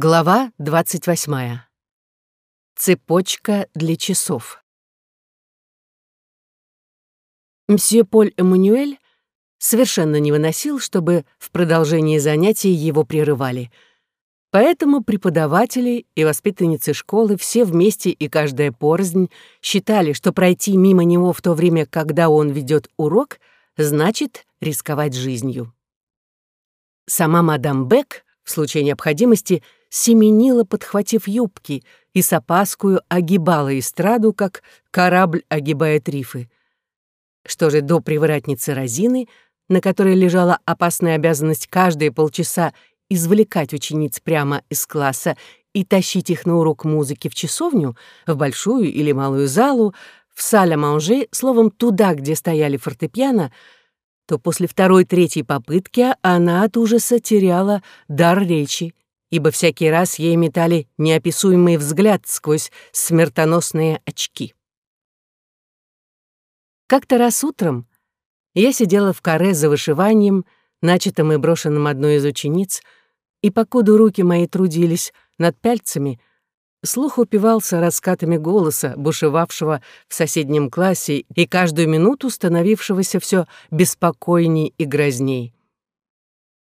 Глава 28. Цепочка для часов. Мсье Поль Эммануэль совершенно не выносил, чтобы в продолжении занятий его прерывали. Поэтому преподаватели и воспитанницы школы все вместе и каждая порознь считали, что пройти мимо него в то время, когда он ведет урок, значит рисковать жизнью. Сама мадам Бек в случае необходимости — семенила, подхватив юбки, и с опаскою огибала эстраду, как корабль огибает рифы. Что же до привратницы Розины, на которой лежала опасная обязанность каждые полчаса извлекать учениц прямо из класса и тащить их на урок музыки в часовню, в большую или малую залу, в сале-манже, словом, туда, где стояли фортепиано, то после второй-третьей попытки она от ужаса теряла дар речи ибо всякий раз ей метали неописуемый взгляд сквозь смертоносные очки. Как-то раз утром я сидела в каре за вышиванием, начатым и брошенным одной из учениц, и покуда руки мои трудились над пяльцами, слух упивался раскатами голоса, бушевавшего в соседнем классе и каждую минуту становившегося все беспокойней и грозней.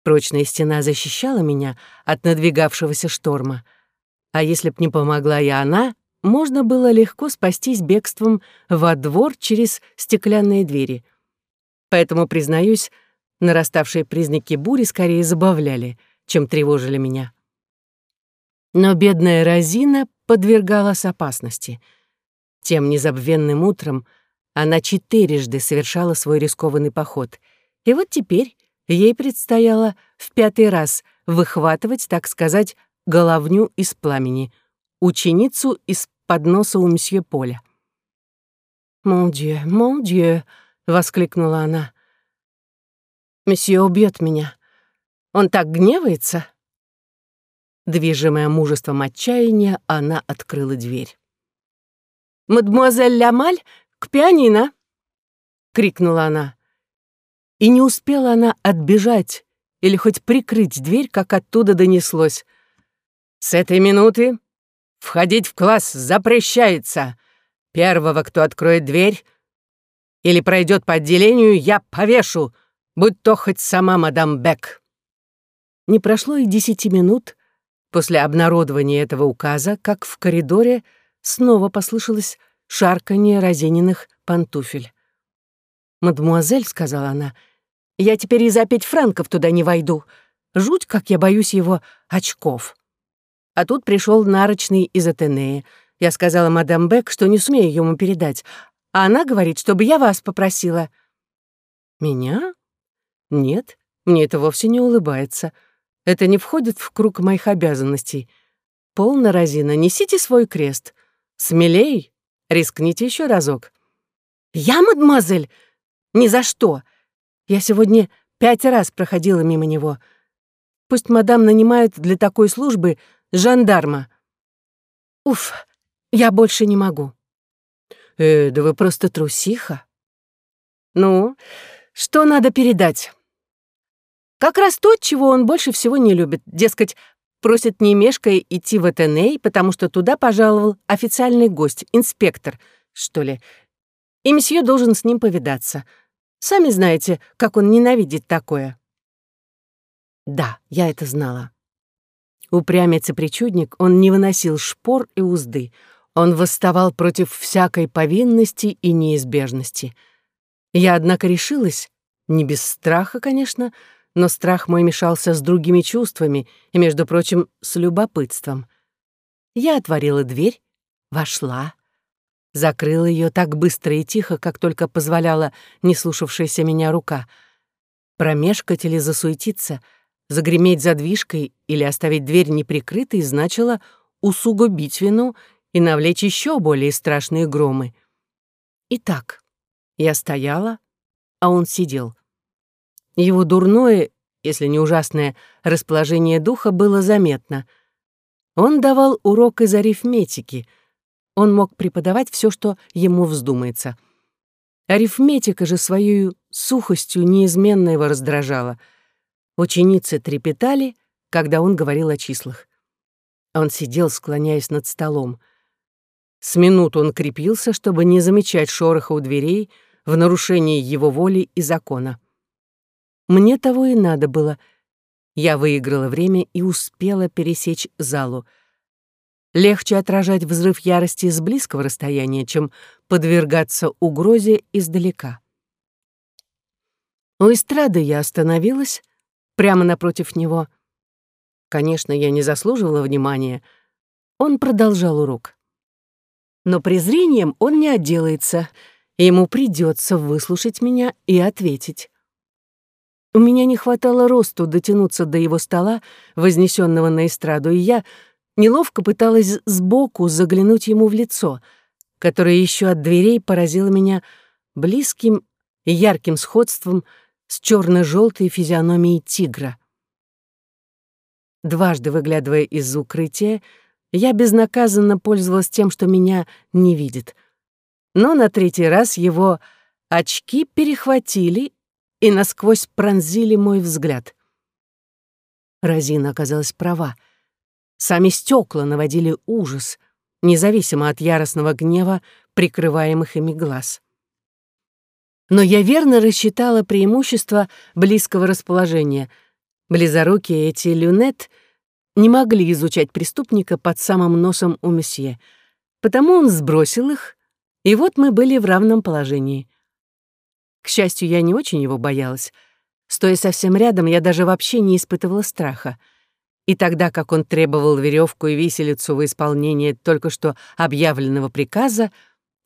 Прочная стена защищала меня от надвигавшегося шторма. А если б не помогла и она, можно было легко спастись бегством во двор через стеклянные двери. Поэтому, признаюсь, нараставшие признаки бури скорее забавляли, чем тревожили меня. Но бедная Розина подвергалась опасности. Тем незабвенным утром она четырежды совершала свой рискованный поход. И вот теперь ей предстояло в пятый раз выхватывать, так сказать, головню из пламени, ученицу из подноса у мсье Поля. «Мон дье, мон дье!» — воскликнула она. «Месье убьет меня. Он так гневается!» Движимая мужеством отчаяния, она открыла дверь. «Мадемуазель Лямаль, к пианино!» — крикнула она. И не успела она отбежать или хоть прикрыть дверь, как оттуда донеслось. «С этой минуты входить в класс запрещается. Первого, кто откроет дверь или пройдет по отделению, я повешу, будь то хоть сама мадам Бек». Не прошло и десяти минут после обнародования этого указа, как в коридоре снова послышалось шарканье разиненных пантуфель. «Мадемуазель», — сказала она, — я теперь и за пять франков туда не войду. Жуть, как я боюсь его очков. А тут пришел нарочный из Атенея. Я сказала мадам Бек, что не сумею ему передать. А она говорит, чтобы я вас попросила. Меня? Нет, мне это вовсе не улыбается. Это не входит в круг моих обязанностей. Полно, Розина, несите свой крест. Смелей, рискните еще разок. Я, мадемуазель? Ни за что. Я сегодня пять раз проходила мимо него. Пусть мадам нанимает для такой службы жандарма. Уф, я больше не могу. Э, да вы просто трусиха. Ну, что надо передать? Как раз то, чего он больше всего не любит. Дескать, просит не мешкая идти в ЭТНА, потому что туда пожаловал официальный гость, инспектор, что ли. И месье должен с ним повидаться — Сами знаете, как он ненавидит такое». Да, я это знала. Упрямец и причудник, он не выносил шпор и узды. Он восставал против всякой повинности и неизбежности. Я, однако, решилась, не без страха, конечно, но страх мой мешался с другими чувствами и, между прочим, с любопытством. Я отворила дверь, вошла, закрыл ее так быстро и тихо, как только позволяла не слушавшаяся меня рука. Промешкать или засуетиться, загреметь задвижкой или оставить дверь неприкрытой значило усугубить вину и навлечь еще более страшные громы. Итак, я стояла, а он сидел. Его дурное, если не ужасное, расположение духа было заметно. Он давал урок из арифметики — он мог преподавать все, что ему вздумается. Арифметика же своей сухостью неизменно его раздражала. Ученицы трепетали, когда он говорил о числах. Он сидел, склоняясь над столом. С минут он крепился, чтобы не замечать шороха у дверей в нарушении его воли и закона. Мне того и надо было. Я выиграла время и успела пересечь залу. Легче отражать взрыв ярости с близкого расстояния, чем подвергаться угрозе издалека. У эстрады я остановилась, прямо напротив него. Конечно, я не заслуживала внимания. Он продолжал урок. Но презрением он не отделается, ему придется выслушать меня и ответить. У меня не хватало росту дотянуться до его стола, вознесенного на эстраду, и я неловко пыталась сбоку заглянуть ему в лицо, которое еще от дверей поразило меня близким и ярким сходством с черно-желтой физиономией тигра. Дважды выглядывая из укрытия, я безнаказанно пользовалась тем, что меня не видит. Но на третий раз его очки перехватили и насквозь пронзили мой взгляд. Розина оказалась права. Сами стекла наводили ужас, независимо от яростного гнева, прикрываемых ими глаз но я верно рассчитала преимущество близкого расположения. Близорукие эти люнет не могли изучать преступника под самым носом у месье, потому он сбросил их, и вот мы были в равном положении. К счастью, я не очень его боялась. Стоя совсем рядом, я даже вообще не испытывала страха. И тогда, как он требовал веревку и виселицу в исполнение только что объявленного приказа,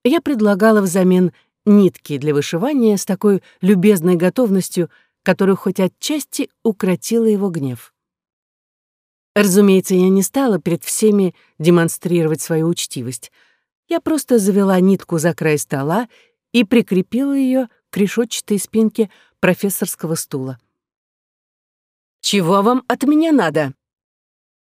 я предлагала взамен нитки для вышивания с такой любезной готовностью, которую хоть отчасти укротила его гнев. Разумеется, я не стала перед всеми демонстрировать свою учтивость. Я просто завела нитку за край стола и прикрепила ее к решетчатой спинке профессорского стула. «Чего вам от меня надо?» —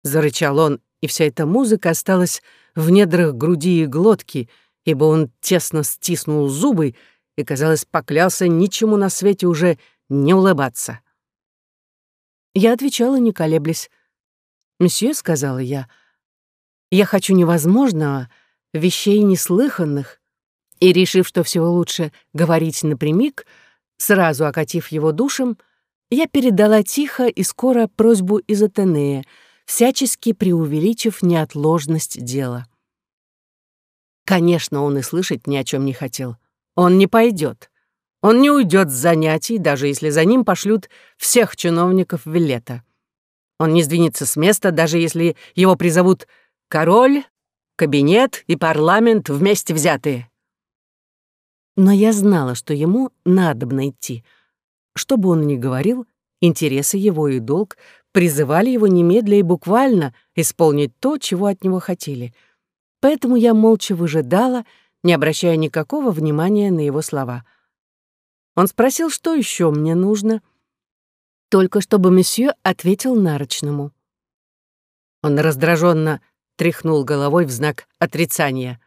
зарычал он, и вся эта музыка осталась в недрах груди и глотки — ибо он тесно стиснул зубы и, казалось, поклялся ничему на свете уже не улыбаться. Я отвечала, не колеблясь. «Мсье», — сказала я, — «я хочу невозможного, вещей неслыханных». И, решив, что всего лучше говорить напрямик, сразу окатив его душем, я передала тихо и скоро просьбу из Атенея, всячески преувеличив неотложность дела. Конечно, он и слышать ни о чем не хотел. Он не пойдет. Он не уйдет с занятий, даже если за ним пошлют всех чиновников Виллета. Он не сдвинется с места, даже если его призовут король, кабинет и парламент вместе взятые. Но я знала, что ему надобно идти. Что бы он ни говорил, интересы его и долг призывали его немедля и буквально исполнить то, чего от него хотели — Поэтому я молча выжидала, не обращая никакого внимания на его слова. Он спросил, что еще мне нужно, только чтобы месье ответил нарочному. Он раздраженно тряхнул головой в знак отрицания.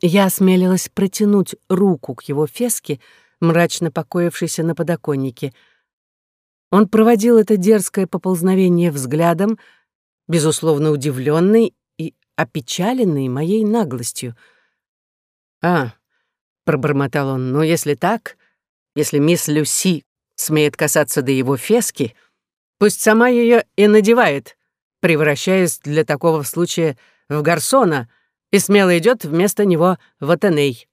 Я осмелилась протянуть руку к его феске, мрачно покоившейся на подоконнике. Он проводил это дерзкое поползновение взглядом, безусловно удивленный опечаленный моей наглостью. «А», — пробормотал он, — «ну, если так, если мисс Люси смеет касаться до его фески, пусть сама ее и надевает, превращаясь для такого случая в гарсона и смело идет вместо него в Атеней».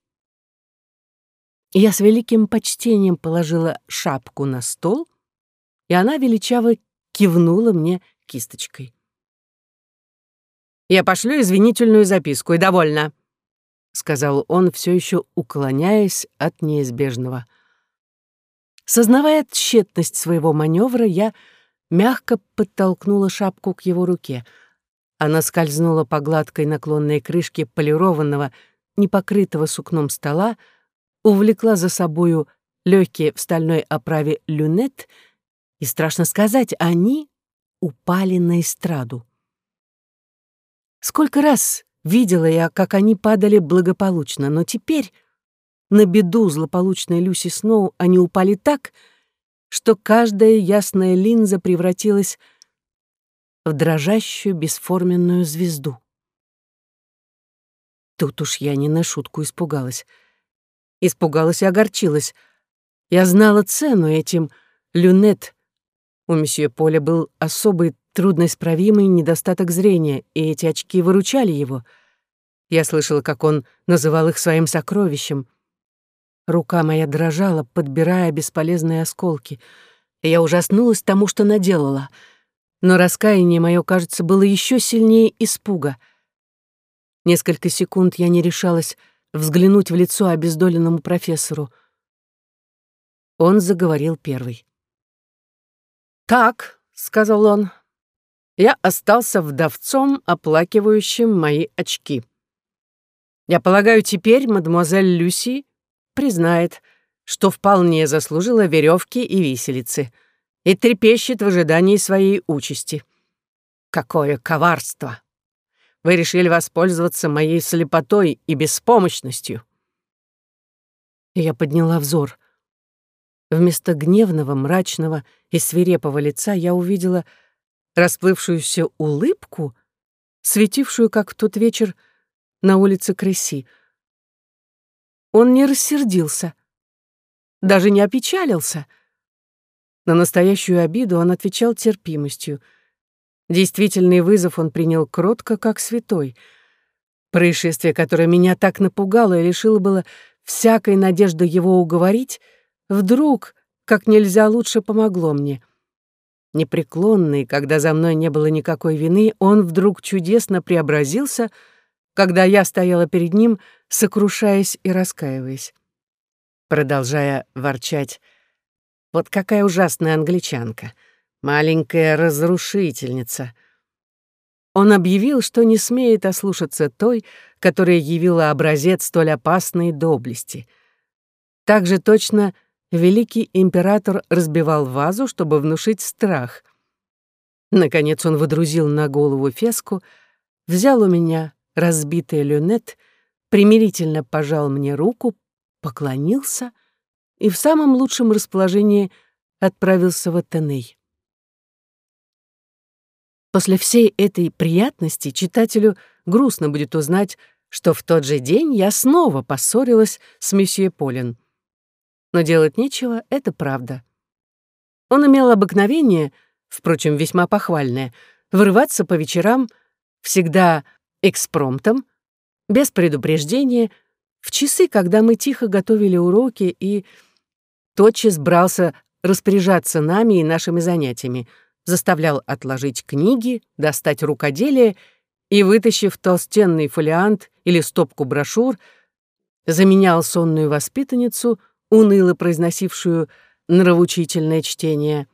Я с великим почтением положила шапку на стол, и она величаво кивнула мне кисточкой. Я пошлю извинительную записку, и довольно», — сказал он, все еще уклоняясь от неизбежного. Сознавая тщетность своего маневра, я мягко подтолкнула шапку к его руке. Она скользнула по гладкой наклонной крышке полированного, непокрытого сукном стола, увлекла за собою легкие в стальной оправе люнет, и, страшно сказать, они упали на эстраду. Сколько раз видела я, как они падали благополучно, но теперь, на беду злополучной Люси Сноу, они упали так, что каждая ясная линза превратилась в дрожащую бесформенную звезду. Тут уж я не на шутку испугалась. Испугалась и огорчилась. Я знала цену этим люнет. У месье Поля был особый трудноисправимый недостаток зрения, и эти очки выручали его. Я слышала, как он называл их своим сокровищем. Рука моя дрожала, подбирая бесполезные осколки. Я ужаснулась тому, что наделала. Но раскаяние мое, кажется, было еще сильнее испуга. Несколько секунд я не решалась взглянуть в лицо обездоленному профессору. Он заговорил первый. «Так», — сказал он, — «я остался вдовцом, оплакивающим мои очки. Я полагаю, теперь мадемуазель Люси признает, что вполне заслужила веревки и виселицы и трепещет в ожидании своей участи. Какое коварство! Вы решили воспользоваться моей слепотой и беспомощностью. Я подняла взор. Вместо гневного, мрачного и свирепого лица я увидела расплывшуюся улыбку, светившую, как в тот вечер на улице Крыси. Он не рассердился, даже не опечалился. На настоящую обиду он отвечал терпимостью — Действительный вызов он принял кротко, как святой. Происшествие, которое меня так напугало и лишило было всякой надежды его уговорить, вдруг, как нельзя лучше, помогло мне. Непреклонный, когда за мной не было никакой вины, он вдруг чудесно преобразился, когда я стояла перед ним, сокрушаясь и раскаиваясь. Продолжая ворчать, «Вот какая ужасная англичанка!» маленькая разрушительница. Он объявил, что не смеет ослушаться той, которая явила образец столь опасной доблести. Так же точно великий император разбивал вазу, чтобы внушить страх. Наконец он выдрузил на голову феску, взял у меня разбитый люнет, примирительно пожал мне руку, поклонился и в самом лучшем расположении отправился в Атеней. После всей этой приятности читателю грустно будет узнать, что в тот же день я снова поссорилась с месье Полин. Но делать нечего, это правда. Он имел обыкновение, впрочем, весьма похвальное, вырываться по вечерам, всегда экспромтом, без предупреждения, в часы, когда мы тихо готовили уроки и тотчас брался распоряжаться нами и нашими занятиями — заставлял отложить книги, достать рукоделие и, вытащив толстенный фолиант или стопку брошюр, заменял сонную воспитанницу, уныло произносившую нравоучительное чтение,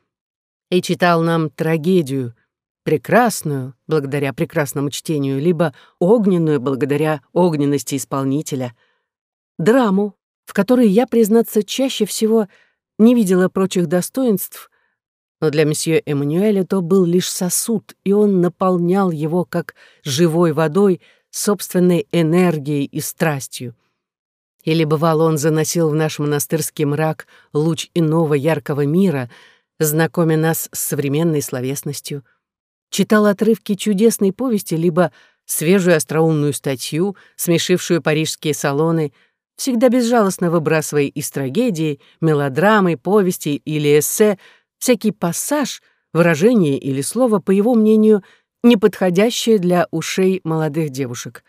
и читал нам трагедию, прекрасную, благодаря прекрасному чтению, либо огненную, благодаря огненности исполнителя, драму, в которой я, признаться, чаще всего не видела прочих достоинств, но для месье Эммануэля то был лишь сосуд, и он наполнял его, как живой водой, собственной энергией и страстью. Или, бывало, он заносил в наш монастырский мрак луч иного яркого мира, знакомя нас с современной словесностью. Читал отрывки чудесной повести, либо свежую остроумную статью, смешившую парижские салоны, всегда безжалостно выбрасывая из трагедии, мелодрамы, повести или эссе — всякий пассаж, выражение или слово, по его мнению, неподходящее для ушей молодых девушек.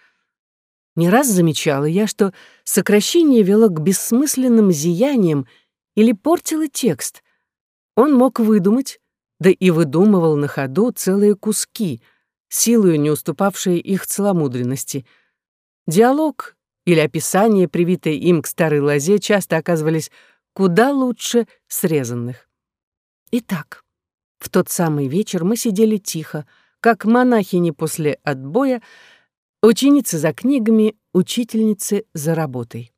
Не раз замечала я, что сокращение вело к бессмысленным зияниям или портило текст. Он мог выдумать, да и выдумывал на ходу целые куски, силою не уступавшие их целомудренности. Диалог или описание, привитое им к старой лозе, часто оказывались куда лучше срезанных. Итак, в тот самый вечер мы сидели тихо, как монахини после отбоя, ученицы за книгами, учительницы за работой.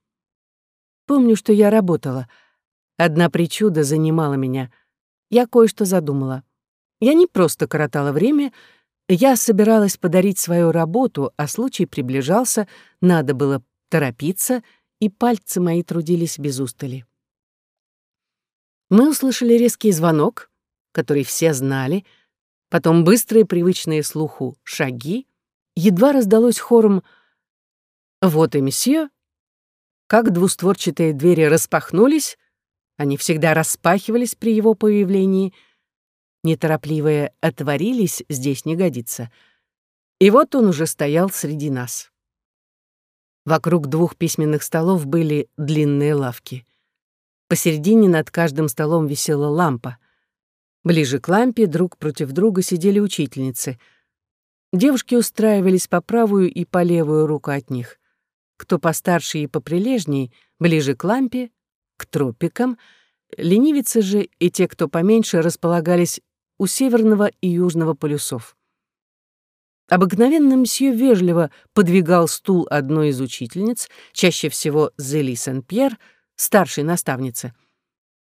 Помню, что я работала. Одна причуда занимала меня. Я кое-что задумала. Я не просто коротала время, я собиралась подарить свою работу, а случай приближался, надо было торопиться, и пальцы мои трудились без устали. Мы услышали резкий звонок, который все знали. потом быстрые, привычные слуху шаги, едва раздалось хором «Вот и месье», как двустворчатые двери распахнулись, они всегда распахивались при его появлении, неторопливые отворились, здесь не годится. И вот он уже стоял среди нас. Вокруг двух письменных столов были длинные лавки. Посередине над каждым столом висела лампа. Ближе к лампе друг против друга сидели учительницы. Девушки устраивались по правую и по левую руку от них. Кто постарше и поприлежней, ближе к лампе, к тропикам, ленивицы же и те, кто поменьше, располагались у северного и южного полюсов. Обыкновенно мсье вежливо подвигал стул одной из учительниц, чаще всего Зели Сен-Пьер, старшей наставницы.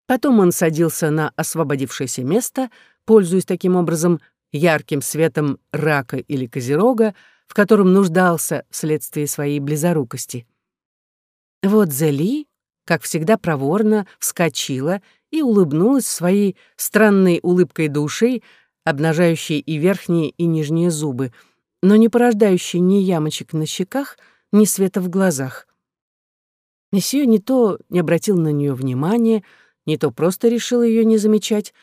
Потом он садился на освободившееся место, пользуясь таким образом ярким светом рака или козерога, в котором нуждался вследствие своей близорукости. Вот Зели, как всегда проворно, вскочила и улыбнулась своей странной улыбкой души, обнажающей и верхние, и нижние зубы, но не порождающей ни ямочек на щеках, ни света в глазах. Месье не то не обратил на нее внимания, не то просто решил ее не замечать,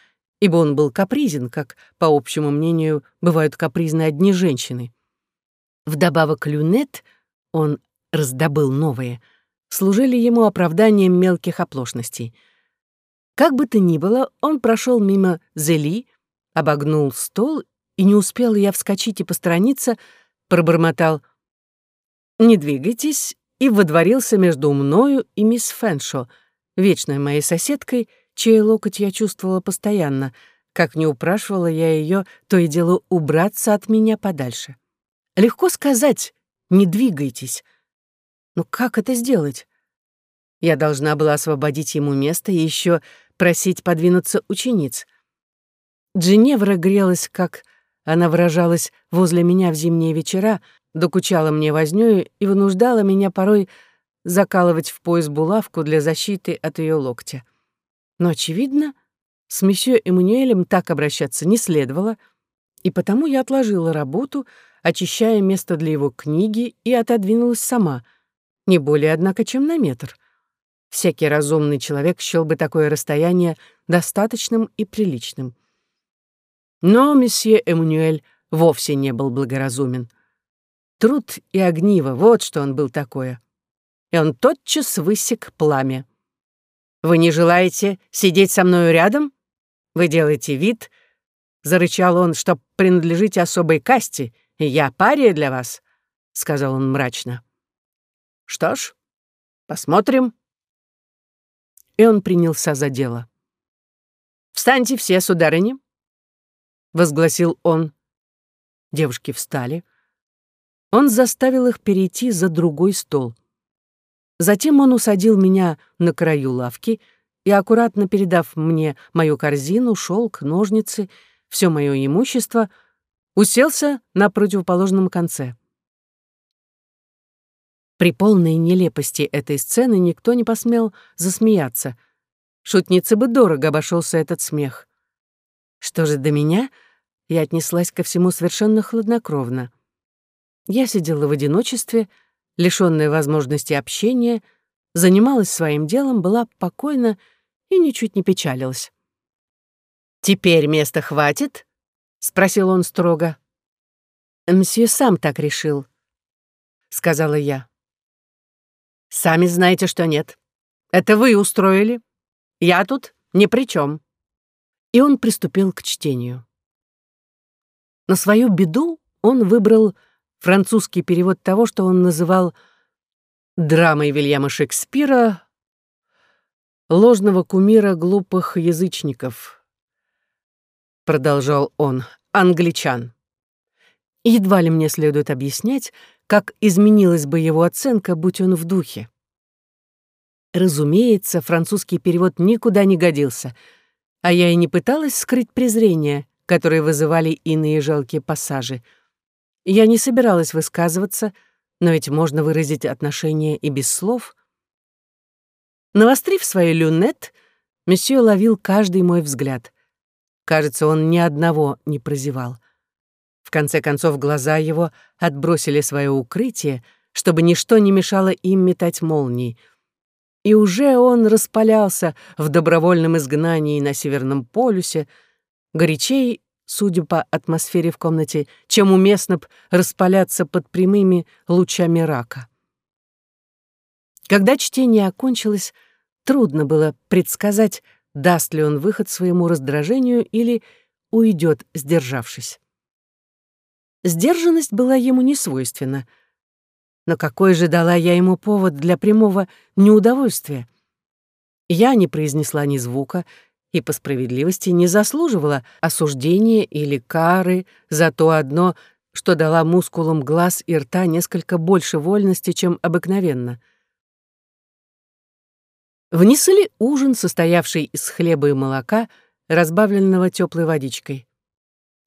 ибо он был капризен, как, по общему мнению, бывают капризны одни женщины. Вдобавок люнет, он раздобыл новые, служили ему оправданием мелких оплошностей. Как бы то ни было, он прошел мимо Зели, обогнул стол, и не успел я вскочить и посторониться, пробормотал «Не двигайтесь» и водворился между мною и мисс Фэншо, вечной моей соседкой, чей локоть я чувствовала постоянно, как не упрашивала я ее то и дело убраться от меня подальше. Легко сказать «не двигайтесь». Но как это сделать? Я должна была освободить ему место и еще просить подвинуться учениц. Джиневра грелась, как она выражалась возле меня в зимние вечера, докучала мне вознёю и вынуждала меня порой закалывать в пояс булавку для защиты от ее локтя. Но, очевидно, с месье Эммануэлем так обращаться не следовало, и потому я отложила работу, очищая место для его книги, и отодвинулась сама, не более, однако, чем на метр. Всякий разумный человек счел бы такое расстояние достаточным и приличным. Но месье Эммануэль вовсе не был благоразумен. Труд и огниво — вот что он был такое. И он тотчас высек пламя. «Вы не желаете сидеть со мною рядом? Вы делаете вид, — зарычал он, — что принадлежите особой касте, и я пария для вас», — сказал он мрачно. «Что ж, посмотрим». И он принялся за дело. «Встаньте все, сударыни», — возгласил он. Девушки встали. Он заставил их перейти за другой стол. Затем он усадил меня на краю лавки и, аккуратно передав мне мою корзину, шелк, ножницы, все мое имущество, уселся на противоположном конце. При полной нелепости этой сцены никто не посмел засмеяться. Шутнице бы дорого обошелся этот смех. Что же до меня, я отнеслась ко всему совершенно хладнокровно. Я сидела в одиночестве, лишённая возможности общения, занималась своим делом, была покойна и ничуть не печалилась. «Теперь места хватит?» — спросил он строго. «Мсье сам так решил», — сказала я. «Сами знаете, что нет. Это вы устроили. Я тут ни при чем и он приступил к чтению. На свою беду он выбрал французский перевод того, что он называл драмой Вильяма Шекспира «Ложного кумира глупых язычников», продолжал он, англичан. Едва ли мне следует объяснять, как изменилась бы его оценка, будь он в духе. Разумеется, французский перевод никуда не годился — а я и не пыталась скрыть презрение, которое вызывали иные жалкие пассажи. Я не собиралась высказываться, но ведь можно выразить отношение и без слов. Навострив свою люнет, месье ловил каждый мой взгляд. Кажется, он ни одного не прозевал. В конце концов, глаза его отбросили свое укрытие, чтобы ничто не мешало им метать молнии. И уже он распалялся в добровольном изгнании на Северном полюсе, горячей, судя по атмосфере в комнате, чем уместно б распаляться под прямыми лучами рака. Когда чтение окончилось, трудно было предсказать, даст ли он выход своему раздражению или уйдет, сдержавшись. Сдержанность была ему не свойственна. Но какой же дала я ему повод для прямого неудовольствия? Я не произнесла ни звука и по справедливости не заслуживала осуждения или кары за то одно, что дала мускулам глаз и рта несколько больше вольности, чем обыкновенно. Внесли ужин, состоявший из хлеба и молока, разбавленного теплой водичкой.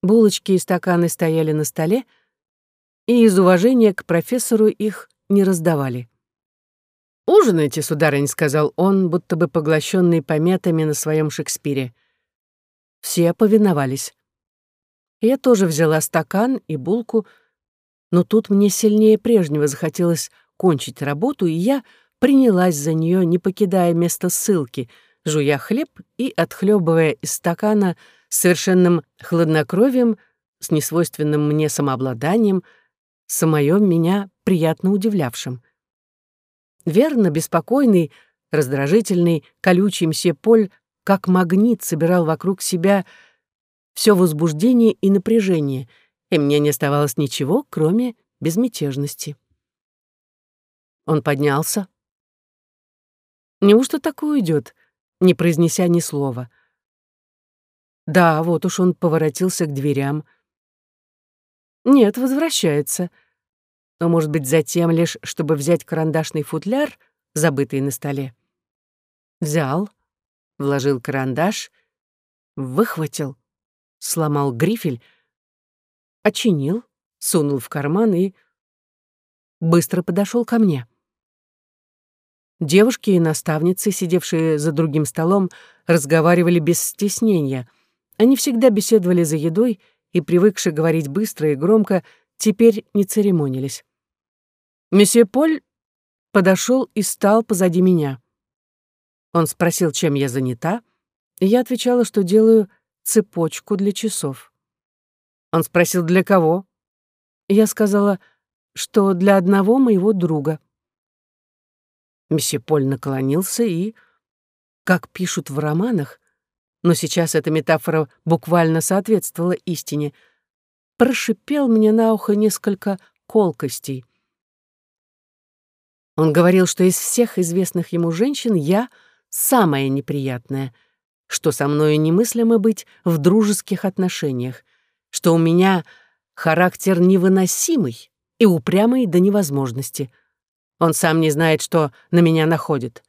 Булочки и стаканы стояли на столе, и из уважения к профессору их не раздавали. «Ужинайте, сударынь», — сказал он, будто бы поглощенный пометами на своем Шекспире. Все повиновались. Я тоже взяла стакан и булку, но тут мне сильнее прежнего захотелось кончить работу, и я принялась за нее, не покидая места ссылки, жуя хлеб и отхлебывая из стакана совершенным хладнокровием, с несвойственным мне самообладанием, самоем меня приятно удивлявшим. Верно, беспокойный, раздражительный, колючий мсье Поль как магнит собирал вокруг себя все возбуждение и напряжение, и мне не оставалось ничего, кроме безмятежности. Он поднялся. Неужто так уйдет, не произнеся ни слова? Да, вот уж он поворотился к дверям. Нет, возвращается. Но, может быть, затем лишь, чтобы взять карандашный футляр, забытый на столе. Взял, вложил карандаш, выхватил, сломал грифель, очинил, сунул в карман и быстро подошел ко мне. Девушки и наставницы, сидевшие за другим столом, разговаривали без стеснения — они всегда беседовали за едой и, привыкшие говорить быстро и громко, теперь не церемонились. Месье Поль подошел и стал позади меня. Он спросил, чем я занята, и я отвечала, что делаю цепочку для часов. Он спросил, для кого. Я сказала, что для одного моего друга. Месье Поль наклонился и, как пишут в романах, но сейчас эта метафора буквально соответствовала истине, прошипел мне на ухо несколько колкостей. Он говорил, что из всех известных ему женщин я самая неприятная, что со мною немыслимо быть в дружеских отношениях, что у меня характер невыносимый и упрямый до невозможности. Он сам не знает, что на меня находит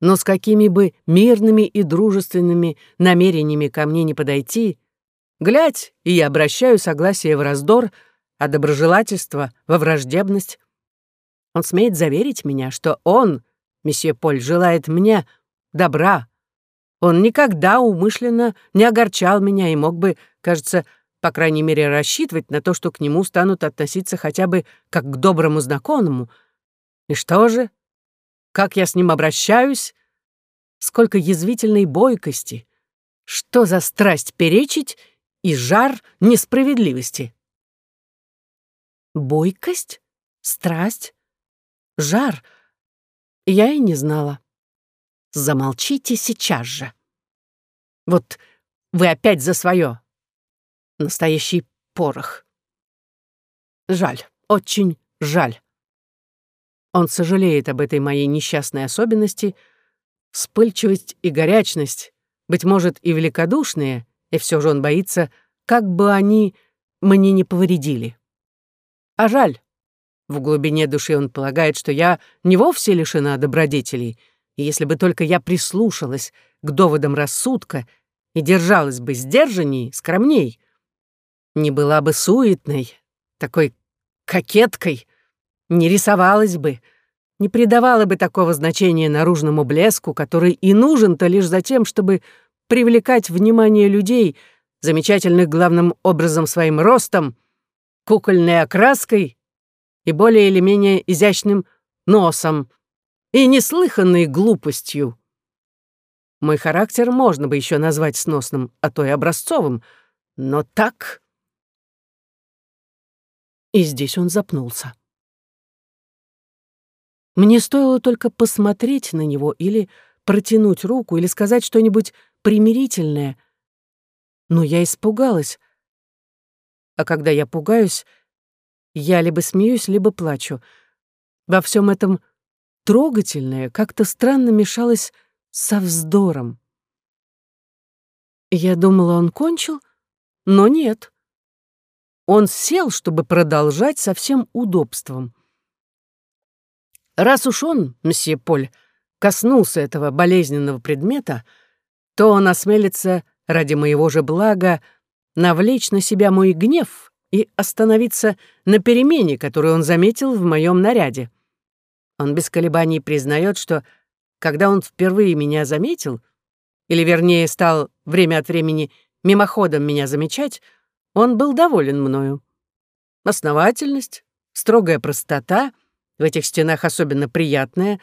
но с какими бы мирными и дружественными намерениями ко мне не подойти, глядь, и я обращаю согласие в раздор, а доброжелательство во враждебность. Он смеет заверить меня, что он, месье Поль, желает мне добра. Он никогда умышленно не огорчал меня и мог бы, кажется, по крайней мере, рассчитывать на то, что к нему станут относиться хотя бы как к доброму знакомому. И что же? Как я с ним обращаюсь? Сколько язвительной бойкости! Что за страсть перечить и жар несправедливости? Бойкость? Страсть? Жар? Я и не знала. Замолчите сейчас же. Вот вы опять за свое. Настоящий порох. Жаль, очень жаль. Он сожалеет об этой моей несчастной особенности, вспыльчивость и горячность, быть может, и великодушные, и все же он боится, как бы они мне не повредили. А жаль. В глубине души он полагает, что я не вовсе лишена добродетелей, и если бы только я прислушалась к доводам рассудка и держалась бы сдержанней, скромней, не была бы суетной, такой кокеткой, не рисовалась бы, не придавала бы такого значения наружному блеску, который и нужен-то лишь за тем, чтобы привлекать внимание людей, замечательных главным образом своим ростом, кукольной окраской и более или менее изящным носом и неслыханной глупостью. Мой характер можно бы еще назвать сносным, а то и образцовым, но так... И здесь он запнулся. Мне стоило только посмотреть на него или протянуть руку, или сказать что-нибудь примирительное. Но я испугалась. А когда я пугаюсь, я либо смеюсь, либо плачу. Во всем этом трогательное как-то странно мешалось со вздором. Я думала, он кончил, но нет. Он сел, чтобы продолжать со всем удобством. Раз уж он, мсье Поль, коснулся этого болезненного предмета, то он осмелится ради моего же блага навлечь на себя мой гнев и остановиться на перемене, которую он заметил в моем наряде. Он без колебаний признает, что когда он впервые меня заметил, или, вернее, стал время от времени мимоходом меня замечать, он был доволен мною. Основательность, строгая простота, в этих стенах особенно приятная,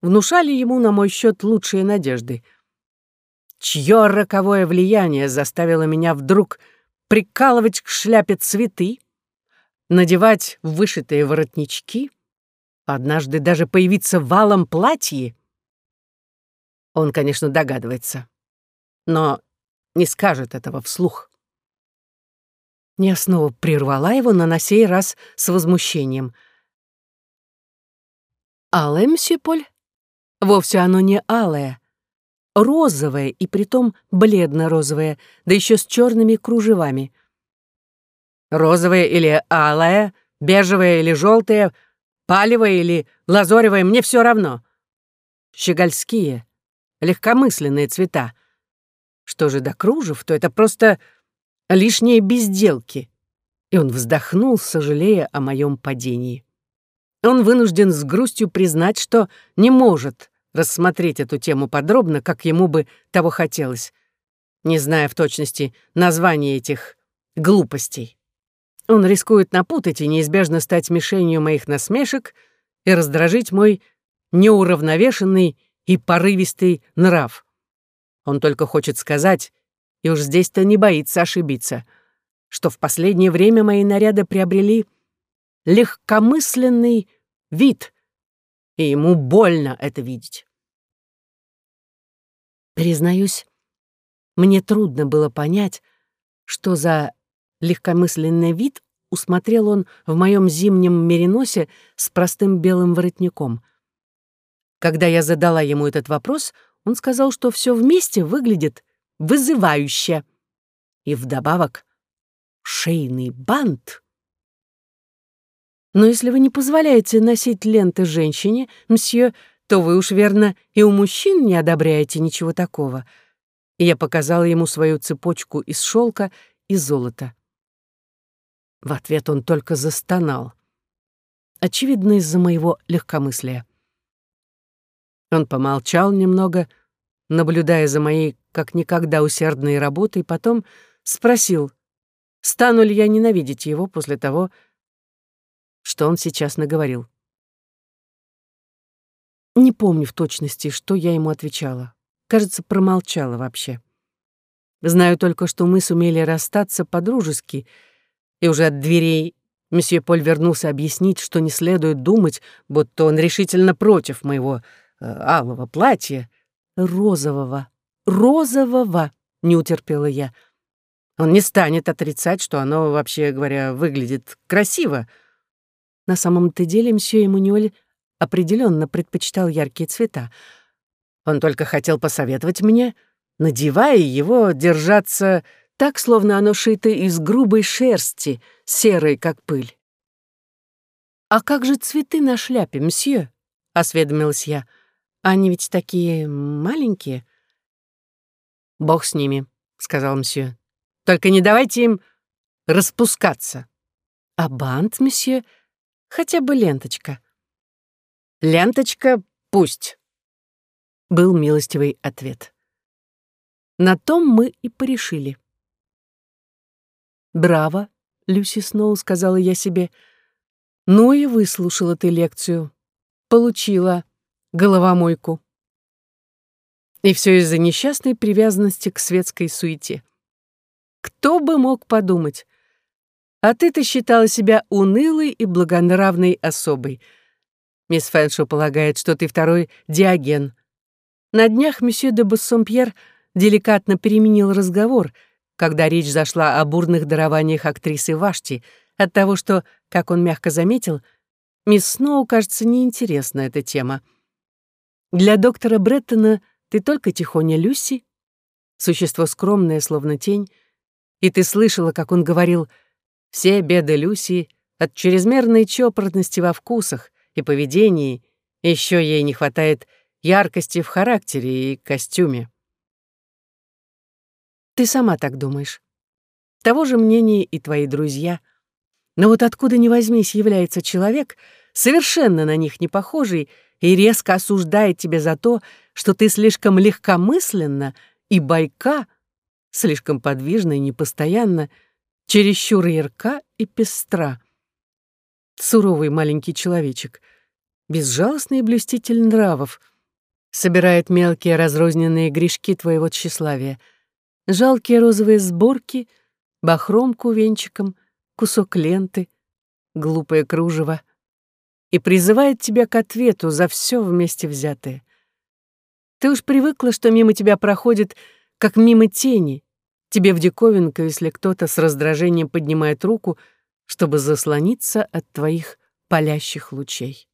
внушали ему на мой счет лучшие надежды. Чье роковое влияние заставило меня вдруг прикалывать к шляпе цветы, надевать вышитые воротнички, однажды даже появиться валом платье — он, конечно, догадывается, но не скажет этого вслух. Я снова прервала его, но на сей раз с возмущением. «Алое, мсье Поль? Вовсе оно не алое. Розовое, и притом бледно-розовое, да еще с черными кружевами. Розовое или алое, бежевое или желтое, палевое или лазоревое, мне все равно. Щегольские, легкомысленные цвета. Что же до кружев, то это просто лишние безделки. И он вздохнул, сожалея о моем падении. Он вынужден с грустью признать, что не может рассмотреть эту тему подробно, как ему бы того хотелось, не зная в точности названия этих глупостей. Он рискует напутать и неизбежно стать мишенью моих насмешек и раздражить мой неуравновешенный и порывистый нрав. Он только хочет сказать, и уж здесь-то не боится ошибиться, что в последнее время мои наряды приобрели легкомысленный вид, и ему больно это видеть. Признаюсь, мне трудно было понять, что за легкомысленный вид усмотрел он в моем зимнем мериносе с простым белым воротником. Когда я задала ему этот вопрос, он сказал, что все вместе выглядит вызывающе. И вдобавок шейный бант. Но если вы не позволяете носить ленты женщине, мсье, то вы уж верно и у мужчин не одобряете ничего такого. И я показала ему свою цепочку из шелка и золота. В ответ он только застонал. Очевидно, из-за моего легкомыслия. Он помолчал немного, наблюдая за моей как никогда усердной работой, потом спросил, стану ли я ненавидеть его после того, что он сейчас наговорил. Не помню в точности, что я ему отвечала. Кажется, промолчала вообще. Знаю только, что мы сумели расстаться по-дружески, и уже от дверей месье Поль вернулся объяснить, что не следует думать, будто он решительно против моего Э, алого платья, розового, розового, не утерпела я. Он не станет отрицать, что оно, вообще говоря, выглядит красиво. На самом-то деле мсье Эммануэль определенно предпочитал яркие цвета. Он только хотел посоветовать мне, надевая его, держаться так, словно оно шито из грубой шерсти, серой, как пыль. «А как же цветы на шляпе, мсье?» — осведомилась я. — они ведь такие маленькие. Бог с ними, сказал мсье. Только не давайте им распускаться. А бант, месье, хотя бы ленточка. Ленточка пусть. Был милостивый ответ. На том мы и порешили. Браво, Люси Сноу, сказала я себе. Ну и выслушала ты лекцию. Получила головомойку. И все из-за несчастной привязанности к светской суете. Кто бы мог подумать? А ты-то считала себя унылой и благонравной особой. Мисс Фэншо полагает, что ты второй Диоген. На днях месье де Бассомпьер деликатно переменил разговор, когда речь зашла о бурных дарованиях актрисы Вашти, от того, что, как он мягко заметил, мисс Сноу, кажется, неинтересна эта тема. Для доктора Бреттона ты только тихоня Люси, существо скромное, словно тень, и ты слышала, как он говорил «все беды Люси от чрезмерной чопорности во вкусах и поведении, еще ей не хватает яркости в характере и костюме». Ты сама так думаешь. Того же мнения и твои друзья. Но вот откуда ни возьмись является человек, совершенно на них не похожий, и резко осуждает тебя за то, что ты слишком легкомысленно и байка, слишком подвижна и непостоянна, чересчур ярка и пестра. Суровый маленький человечек, безжалостный блюститель нравов, собирает мелкие разрозненные грешки твоего тщеславия — жалкие розовые сборки, бахромку венчиком, кусок ленты, глупое кружево и призывает тебя к ответу за все вместе взятое. Ты уж привыкла, что мимо тебя проходит, как мимо тени. Тебе в диковинку, если кто-то с раздражением поднимает руку, чтобы заслониться от твоих палящих лучей.